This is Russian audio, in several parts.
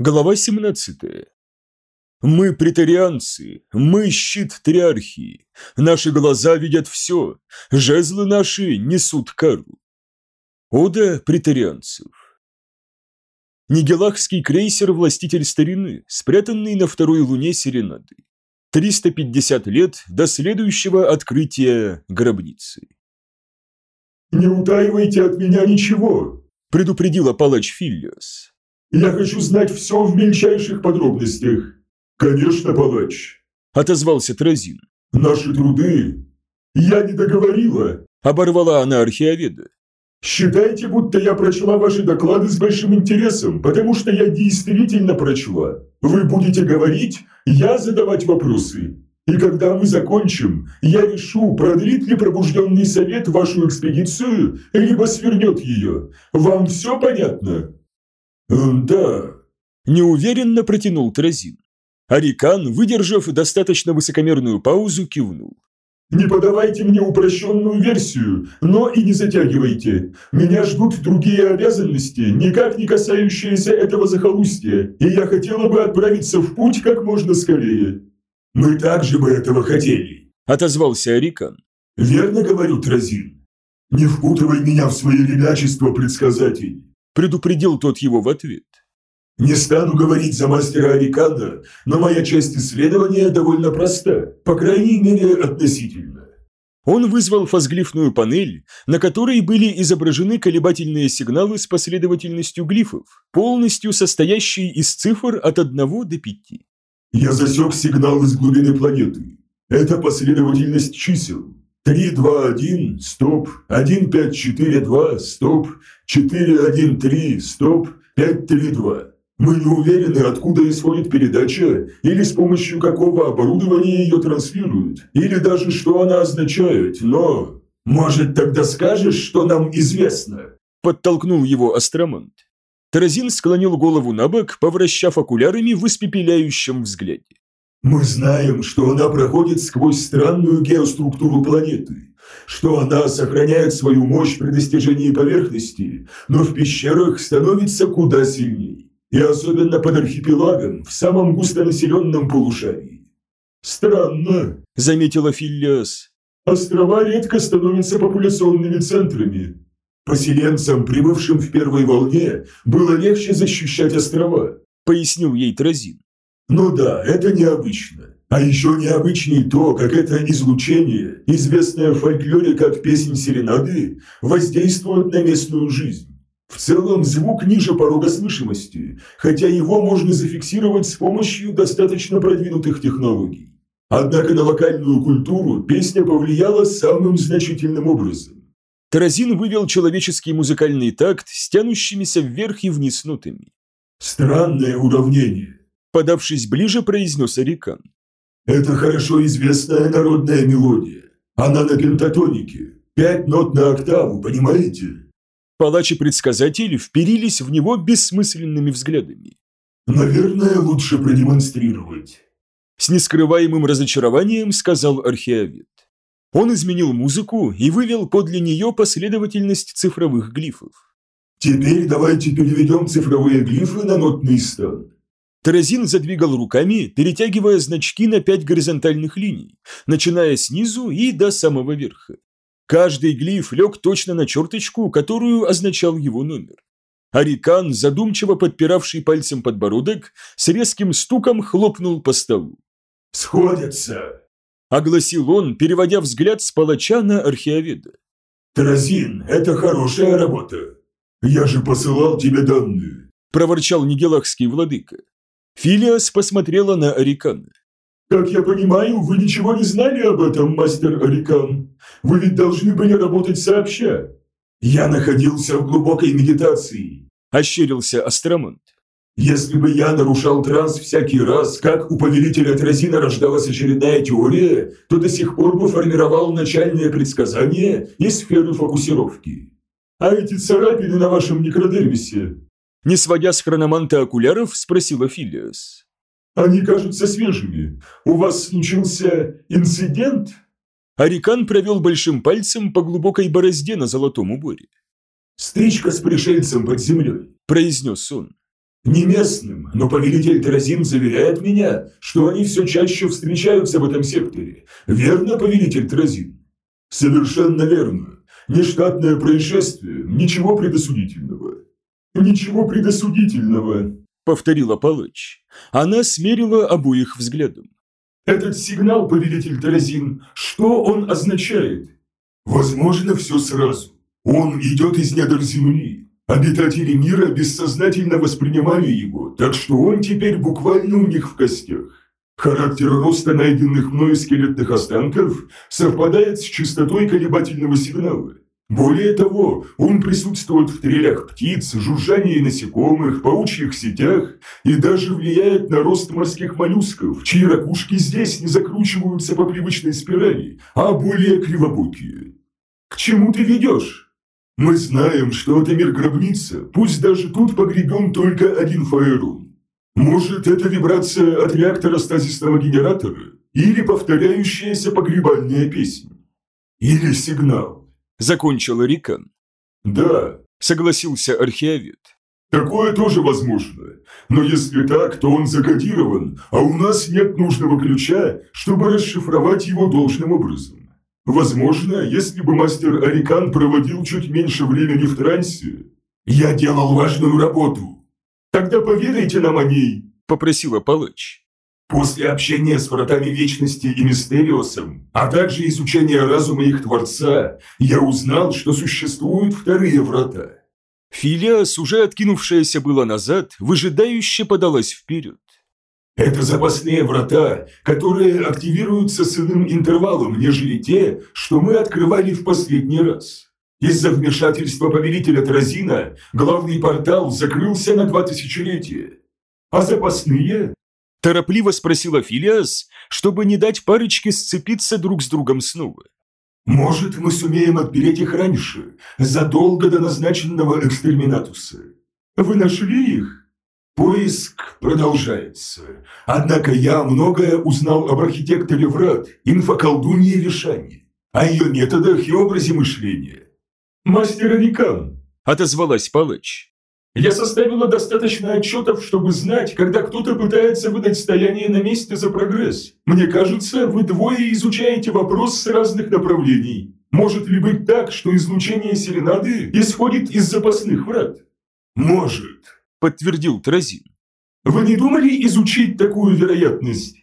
Глава 17. Мы претарианцы, мы щит триархии. Наши глаза видят все, жезлы наши несут кару. Ода претарианцев. Нигелахский крейсер «Властитель старины», спрятанный на второй луне Серенады. 350 лет до следующего открытия гробницы. «Не утаивайте от меня ничего», – предупредила палач Филлиос. «Я хочу знать все в мельчайших подробностях». «Конечно, палач», – отозвался Тразин. «Наши труды...» «Я не договорила», – оборвала она археоведа. «Считайте, будто я прочла ваши доклады с большим интересом, потому что я действительно прочла. Вы будете говорить, я задавать вопросы. И когда мы закончим, я решу, продлит ли пробужденный совет вашу экспедицию, либо свернет ее. Вам все понятно?» «Да», – неуверенно протянул Тразин. Арикан, выдержав достаточно высокомерную паузу, кивнул. «Не подавайте мне упрощенную версию, но и не затягивайте. Меня ждут другие обязанности, никак не касающиеся этого захолустья, и я хотела бы отправиться в путь как можно скорее». «Мы также бы этого хотели», – отозвался Арикан. «Верно говорю, Тразин. Не впутывай меня в свои ребячества, предсказатель», – предупредил тот его в ответ. Не стану говорить за мастера Ариканда, но моя часть исследования довольно проста, по крайней мере относительно. Он вызвал фазглифную панель, на которой были изображены колебательные сигналы с последовательностью глифов, полностью состоящие из цифр от 1 до 5. Я засек сигнал из глубины планеты. Это последовательность чисел. 3, 2, 1, стоп, 1, 5, 4, 2, стоп, 4, 1, 3, стоп, 5, 3, 2. Мы не уверены, откуда исходит передача, или с помощью какого оборудования ее транслируют, или даже что она означает, но... Может, тогда скажешь, что нам известно?» Подтолкнул его астромант. Таразин склонил голову на бок, повращав окулярами в испепеляющем взгляде. «Мы знаем, что она проходит сквозь странную геоструктуру планеты, что она сохраняет свою мощь при достижении поверхности, но в пещерах становится куда сильнее и особенно под архипелагом в самом густонаселенном полушарии. «Странно», – заметила Филлиас. «Острова редко становятся популяционными центрами. Поселенцам, прибывшим в первой волне, было легче защищать острова», – пояснил ей Тразин. «Ну да, это необычно. А еще необычнее то, как это излучение, известное в фольклоре как песнь серенады, воздействует на местную жизнь. В целом звук ниже порога слышимости, хотя его можно зафиксировать с помощью достаточно продвинутых технологий. Однако на локальную культуру песня повлияла самым значительным образом. Таразин вывел человеческий музыкальный такт с тянущимися вверх и вниз нотами. «Странное уравнение», – подавшись ближе, произнес Арикан. «Это хорошо известная народная мелодия. Она на пентатонике. Пять нот на октаву, понимаете?» Палач и предсказатель вперились в него бессмысленными взглядами. «Наверное, лучше продемонстрировать», – с нескрываемым разочарованием сказал археовед. Он изменил музыку и вывел подле нее последовательность цифровых глифов. «Теперь давайте переведем цифровые глифы на нотный стан». Таразин задвигал руками, перетягивая значки на пять горизонтальных линий, начиная снизу и до самого верха. Каждый глиф лег точно на черточку, которую означал его номер. Арикан, задумчиво подпиравший пальцем подбородок, с резким стуком хлопнул по столу. «Сходятся!» – огласил он, переводя взгляд с палача на археоведа. «Таразин, это хорошая работа. Я же посылал тебе данные», – проворчал нигелахский владыка. Филиас посмотрела на Арикана. «Как я понимаю, вы ничего не знали об этом, мастер Арикан. Вы ведь должны были работать сообща». «Я находился в глубокой медитации», – ощерился Астромонт. «Если бы я нарушал транс всякий раз, как у повелителя Тразина рождалась очередная теория, то до сих пор бы формировал начальные предсказания и сферы фокусировки. А эти царапины на вашем некродервисе?» Не сводя с хрономанта окуляров, спросила Филиас. Они кажутся свежими. У вас случился инцидент?» Арикан провел большим пальцем по глубокой борозде на золотом уборе. «Стычка с пришельцем под землей», – произнес он. Не местным, но повелитель Теразин заверяет меня, что они все чаще встречаются в этом секторе. Верно, повелитель Теразин? Совершенно верно. Нештатное происшествие, ничего предосудительного. Ничего предосудительного, повторила Палыч. Она смерила обоих взглядом. Этот сигнал, повелитель Теразин, что он означает? Возможно, все сразу. Он идет из недр земли. Обитатели мира бессознательно воспринимали его, так что он теперь буквально у них в костях. Характер роста найденных мною скелетных останков совпадает с частотой колебательного сигнала. Более того, он присутствует в трелях птиц, жужжании насекомых, паучьих сетях и даже влияет на рост морских моллюсков, чьи ракушки здесь не закручиваются по привычной спирали, а более кривобокие. К чему ты ведешь? Мы знаем, что это мир гробница, пусть даже тут погребен только один фаерун. Может, это вибрация от реактора стазисного генератора или повторяющаяся погребальная песня? Или сигнал? Закончил Рикан. Да, согласился археовед. Такое тоже возможно. Но если так, то он закодирован, а у нас нет нужного ключа, чтобы расшифровать его должным образом. Возможно, если бы мастер Арикан проводил чуть меньше времени в трансе, я делал важную работу. Тогда поведайте нам о ней, попросила Палыч. После общения с вратами Вечности и Мистериосом, а также изучения разума их Творца, я узнал, что существуют вторые врата. Филиас, уже откинувшаяся было назад, выжидающе подалась вперед. Это запасные врата, которые активируются с иным интервалом, нежели те, что мы открывали в последний раз. Из-за вмешательства повелителя Тразина главный портал закрылся на два тысячелетия. А запасные Торопливо спросила Филиас, чтобы не дать парочке сцепиться друг с другом снова. «Может, мы сумеем отпереть их раньше, задолго до назначенного экстерминатуса. Вы нашли их?» Поиск продолжается. Однако я многое узнал об архитекторе врат, инфоколдунье Вишане, о ее методах и образе мышления. «Мастер Арикан», – отозвалась Палыч. Я составила достаточно отчетов, чтобы знать, когда кто-то пытается выдать стояние на месте за прогресс. Мне кажется, вы двое изучаете вопрос с разных направлений. Может ли быть так, что излучение серенады исходит из запасных врат? Может, подтвердил Тразин. Вы не думали изучить такую вероятность?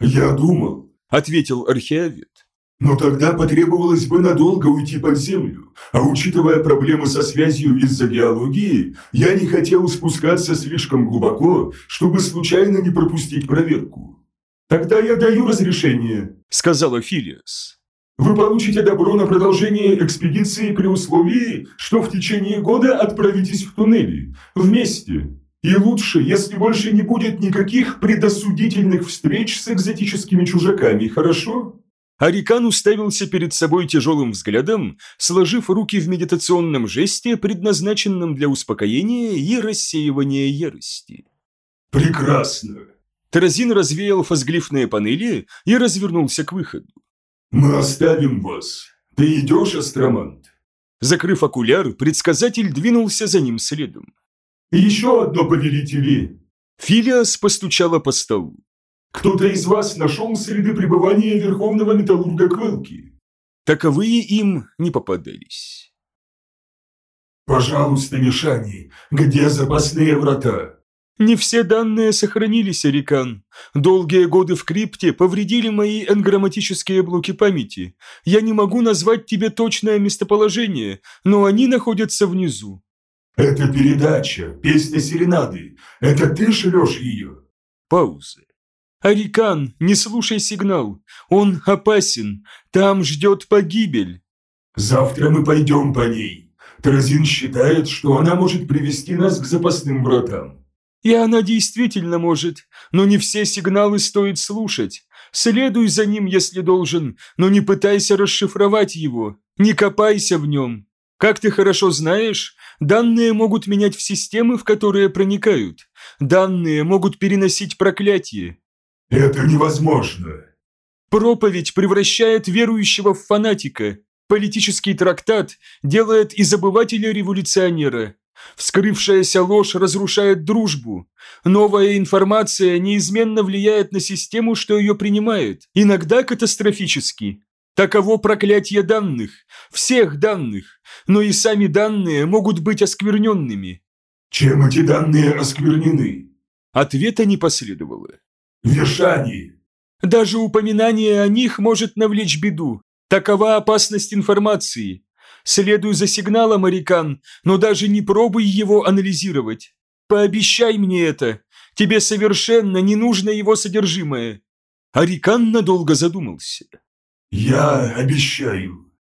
Я думал, ответил археовед. Но тогда потребовалось бы надолго уйти под землю, а учитывая проблемы со связью из-за биологии, я не хотел спускаться слишком глубоко, чтобы случайно не пропустить проверку. «Тогда я даю разрешение», — сказала Филиас. «Вы получите добро на продолжение экспедиции при условии, что в течение года отправитесь в туннели, вместе. И лучше, если больше не будет никаких предосудительных встреч с экзотическими чужаками, хорошо?» Арикан уставился перед собой тяжелым взглядом, сложив руки в медитационном жесте, предназначенном для успокоения и рассеивания ярости. «Прекрасно!» Таразин развеял фазглифные панели и развернулся к выходу. «Мы оставим вас. Ты идешь, астромант?» Закрыв окуляр, предсказатель двинулся за ним следом. «Еще одно, повелители!» Филиас постучала по столу. Кто-то из вас нашел следы пребывания Верховного Металлурга Квелки?» Таковые им не попадались. «Пожалуйста, Мишани, где запасные врата?» «Не все данные сохранились, Арикан. Долгие годы в крипте повредили мои энграмматические блоки памяти. Я не могу назвать тебе точное местоположение, но они находятся внизу». «Это передача, песня серенады. Это ты шлешь ее?» Пауза. «Арикан, не слушай сигнал. Он опасен. Там ждет погибель». «Завтра мы пойдем по ней. Тразин считает, что она может привести нас к запасным вратам». «И она действительно может, но не все сигналы стоит слушать. Следуй за ним, если должен, но не пытайся расшифровать его. Не копайся в нем. Как ты хорошо знаешь, данные могут менять в системы, в которые проникают. Данные могут переносить проклятие. Это невозможно. Проповедь превращает верующего в фанатика. Политический трактат делает из обывателя революционера. Вскрывшаяся ложь разрушает дружбу. Новая информация неизменно влияет на систему, что ее принимает, иногда катастрофически. Таково проклятие данных, всех данных, но и сами данные могут быть оскверненными. Чем эти данные осквернены? Ответа не последовало. Вешание. Даже упоминание о них может навлечь беду. Такова опасность информации. Следуй за сигналом, Арикан, но даже не пробуй его анализировать. Пообещай мне это. Тебе совершенно не нужно его содержимое. Арикан надолго задумался. Я обещаю.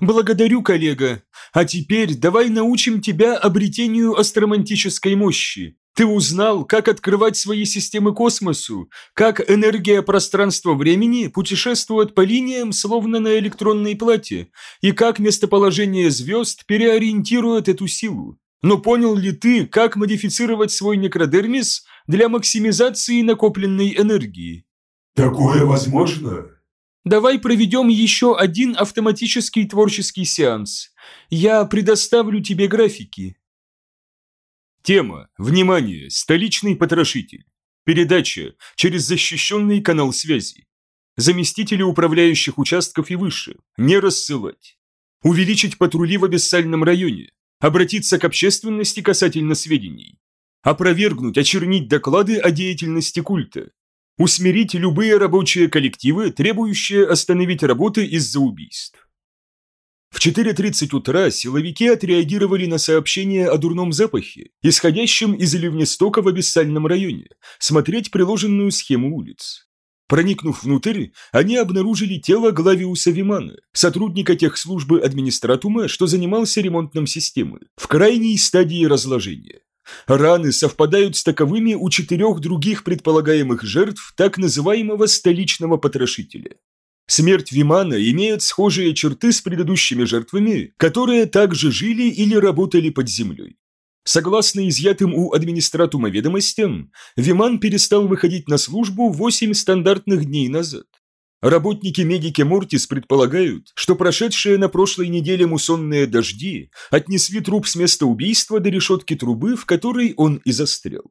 Благодарю, коллега. А теперь давай научим тебя обретению астромантической мощи. Ты узнал, как открывать свои системы космосу, как энергия пространства-времени путешествует по линиям, словно на электронной плате, и как местоположение звезд переориентирует эту силу. Но понял ли ты, как модифицировать свой некродермис для максимизации накопленной энергии? Такое возможно? Давай проведем еще один автоматический творческий сеанс. Я предоставлю тебе графики. Тема. Внимание! Столичный потрошитель. Передача через защищенный канал связи. Заместители управляющих участков и выше. Не рассылать. Увеличить патрули в обессальном районе. Обратиться к общественности касательно сведений. Опровергнуть, очернить доклады о деятельности культа. Усмирить любые рабочие коллективы, требующие остановить работы из-за убийств. В 4.30 утра силовики отреагировали на сообщение о дурном запахе, исходящем из ливнестока в Абиссальном районе, смотреть приложенную схему улиц. Проникнув внутрь, они обнаружили тело Главиуса Вимана, сотрудника техслужбы администратума, что занимался ремонтом системы, в крайней стадии разложения. Раны совпадают с таковыми у четырех других предполагаемых жертв так называемого столичного потрошителя. Смерть Вимана имеет схожие черты с предыдущими жертвами, которые также жили или работали под землей. Согласно изъятым у администратума ведомостям, Виман перестал выходить на службу 8 стандартных дней назад. Работники медики Мортис предполагают, что прошедшие на прошлой неделе муссонные дожди отнесли труп с места убийства до решетки трубы, в которой он и застрял.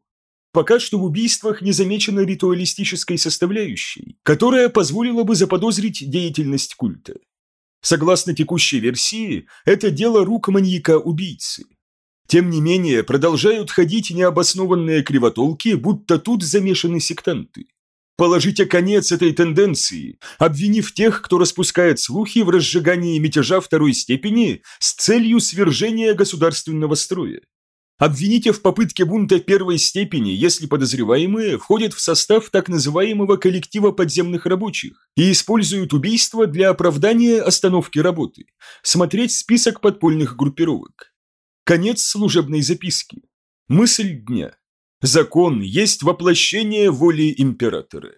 Пока что в убийствах не замечено ритуалистической составляющей, которая позволила бы заподозрить деятельность культа. Согласно текущей версии, это дело рук маньяка-убийцы. Тем не менее, продолжают ходить необоснованные кривотолки, будто тут замешаны сектанты. Положите конец этой тенденции, обвинив тех, кто распускает слухи в разжигании мятежа второй степени с целью свержения государственного строя. Обвините в попытке бунта первой степени, если подозреваемые входят в состав так называемого коллектива подземных рабочих и используют убийство для оправдания остановки работы. Смотреть список подпольных группировок. Конец служебной записки. Мысль дня. Закон есть воплощение воли императора.